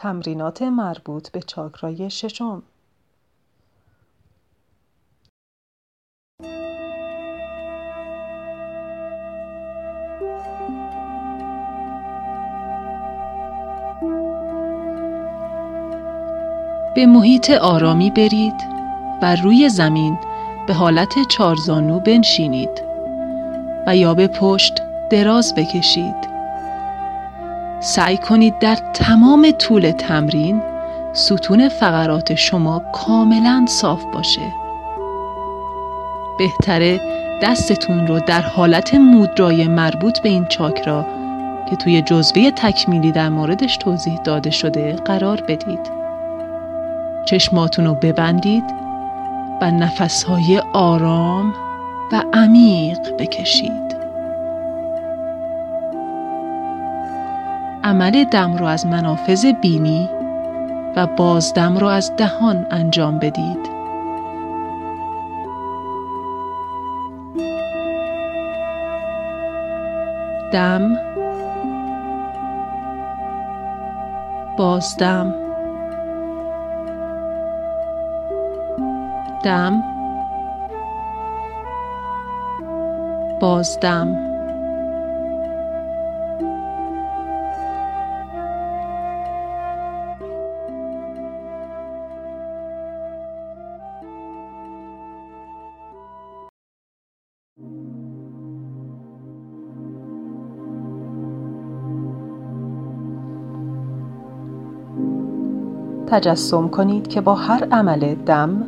تمرینات مربوط به چاکرای ششم. به محیط آرامی برید و روی زمین به حالت چارزانو بنشینید و یا به پشت دراز بکشید. سعی کنید در تمام طول تمرین ستون فقرات شما کاملا صاف باشه. بهتره دستتون رو در حالت مودرای مربوط به این چاکرا که توی جزوه تکمیلی در موردش توضیح داده شده قرار بدید. چشماتون رو ببندید و نفسهای آرام و عمیق بکشید. عمل دم رو از منافذ بینی و بازدم رو از دهان انجام بدید. دم بازدم دم. بازدم تجسم کنید که با هر عمل دم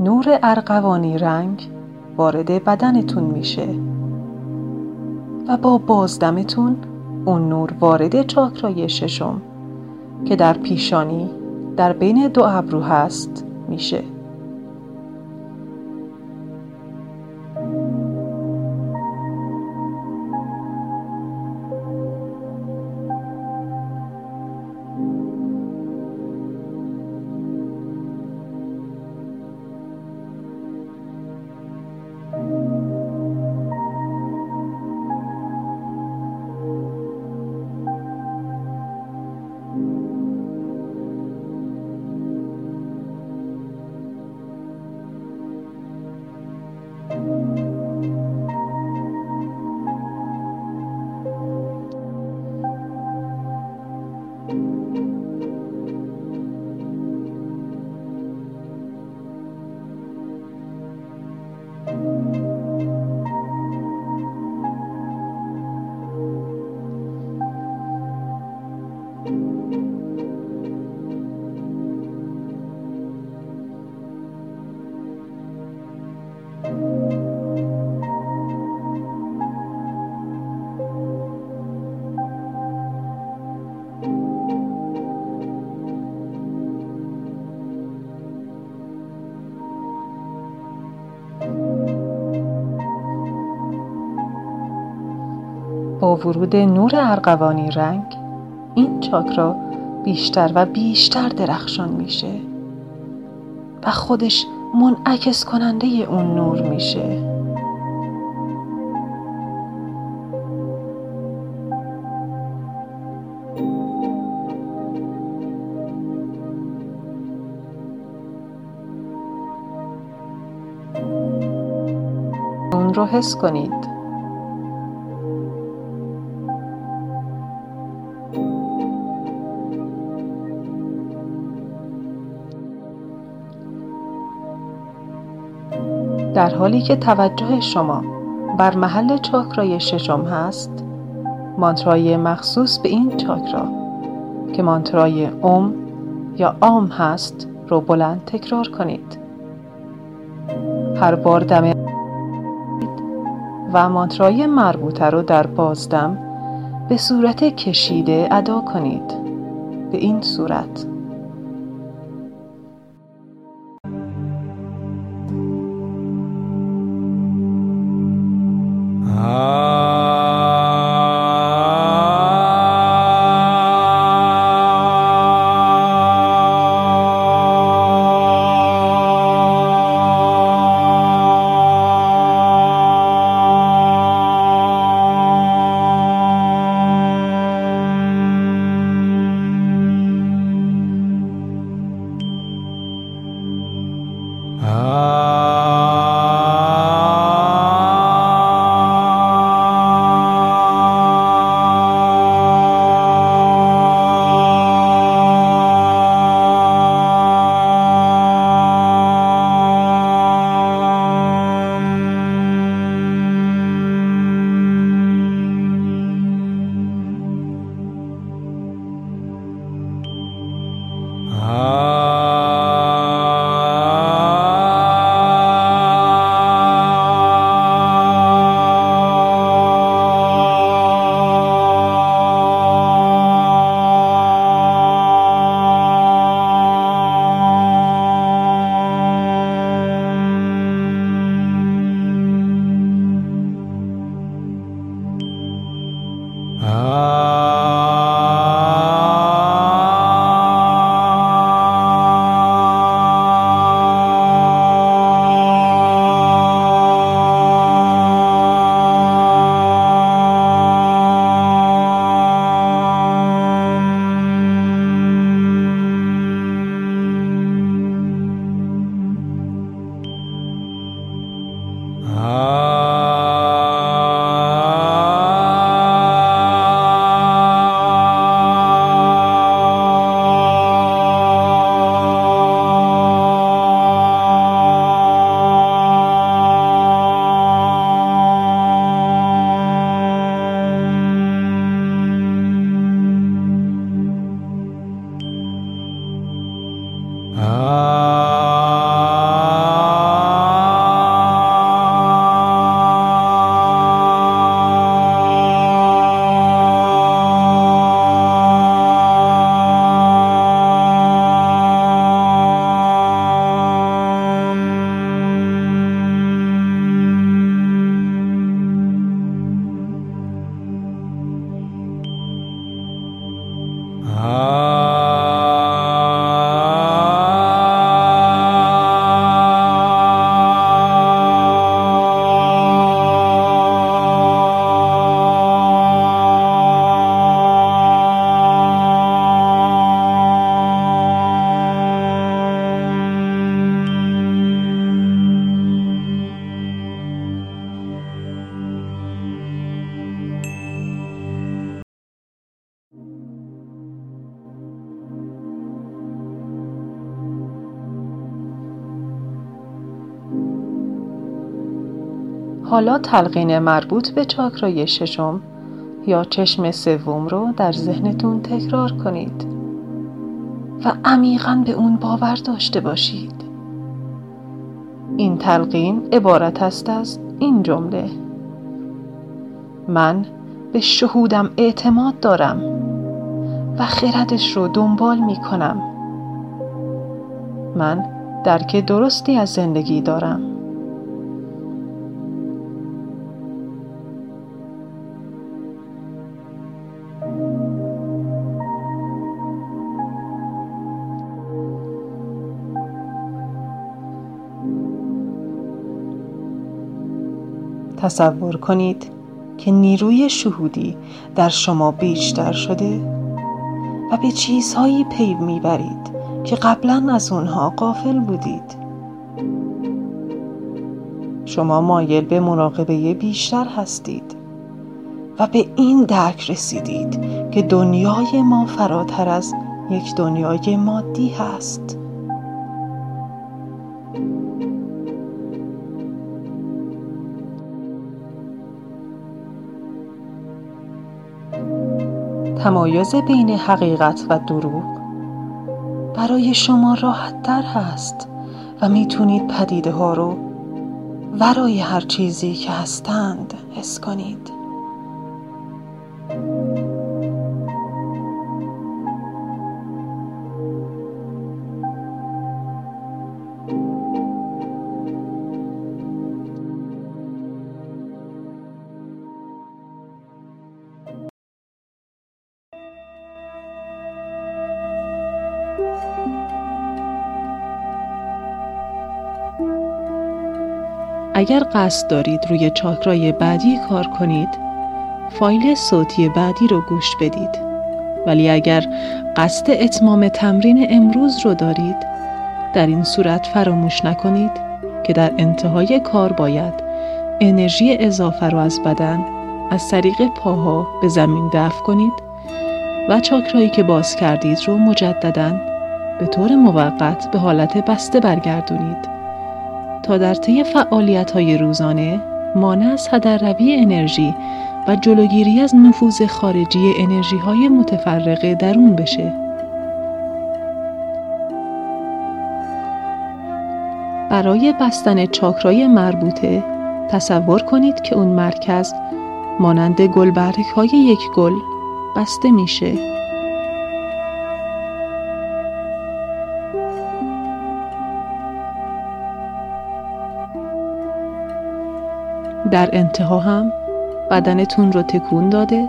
نور ارغوانی رنگ وارد بدنتون میشه. و با بازدمتون اون نور وارد چاکرای ششم که در پیشانی در بین دو ابرو هست میشه. ورود نور ارغوانی رنگ این چاکرا بیشتر و بیشتر درخشان میشه و خودش منعکس کننده اون نور میشه. اون رو حس کنید. در حالی که توجه شما بر محل چاکرای ششم هست مانترای مخصوص به این چاکرا که مانترای اوم یا آم هست رو بلند تکرار کنید. هر بار دم و مانترای مربوطه رو در بازدم به صورت کشیده ادا کنید. به این صورت. Ah. حالا تلقین مربوط به چاکرای ششم یا چشم سوم رو در ذهنتون تکرار کنید و عمیقا به اون باور داشته باشید. این تلقین عبارت است از این جمله. من به شهودم اعتماد دارم و خردش رو دنبال می کنم. من درک درستی از زندگی دارم. تصور کنید که نیروی شهودی در شما بیشتر شده و به چیزهایی پی می‌برید که قبلا از اونها قافل بودید. شما مایل به مراقبه بیشتر هستید و به این درک رسیدید که دنیای ما فراتر از یک دنیای مادی هست. تمایز بین حقیقت و دروغ برای شما راحت تر هست و می‌تونید پدیده ها رو ورای هر چیزی که هستند حس کنید. اگر قصد دارید روی چاکرای بعدی کار کنید فایل صوتی بعدی رو گوش بدید. ولی اگر قصد اتمام تمرین امروز رو دارید در این صورت فراموش نکنید که در انتهای کار باید انرژی اضافه رو از بدن از طریق پاها به زمین دفع کنید و چاکرایی که باز کردید رو مجددا به طور موقت به حالت بسته برگردونید. تا در طی فعالیت‌های روزانه مانع از هدر روی انرژی و جلوگیری از نفوذ خارجی انرژی های متفرقه درون بشه. برای بستن چاکرای مربوطه تصور کنید که اون مرکز مانند گلبرک های یک گل بسته میشه در انتها هم بدنتون رو تکون داده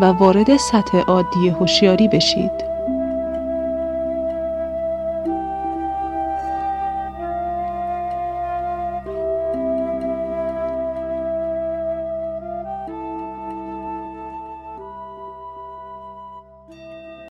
و وارد سطح عادی هوشیاری بشید.